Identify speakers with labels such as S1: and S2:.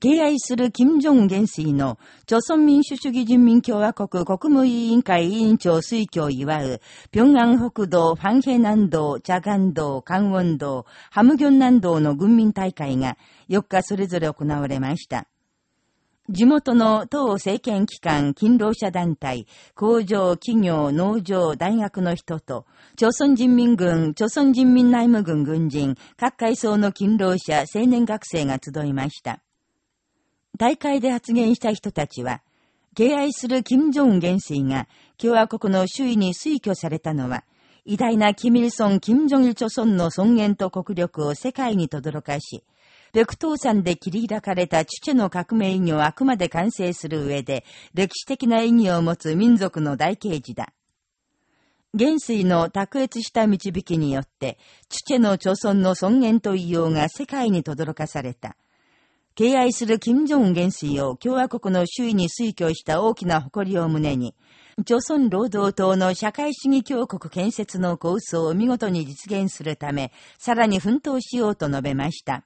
S1: 敬愛する金正恩元帥の、朝鮮民主主義人民共和国国務委員会委員長推挙を祝う、平安北道、ファンヘ南道、チャガン道、カンウォン道、ハムギョン南道の軍民大会が4日それぞれ行われました。地元の党政権機関、勤労者団体、工場、企業、農場、大学の人と、朝鮮人民軍、朝鮮人民内務軍軍人、各階層の勤労者、青年学生が集いました。大会で発言した人たちは、敬愛する金正恩元帥が共和国の周囲に推挙されたのは、偉大なキミルソン・金正日朝鮮の尊厳と国力を世界に轟かし、北東山で切り開かれた父の革命意義をあくまで完成する上で、歴史的な意義を持つ民族の大刑事だ。元帥の卓越した導きによって、父の朝鮮の尊厳と異様が世界に轟かされた。敬愛する金正恩元帥を共和国の周囲に推挙した大きな誇りを胸に、朝鮮労働党の社会主義強国建設の構想を見事に実現するため、さらに奮闘しようと述べました。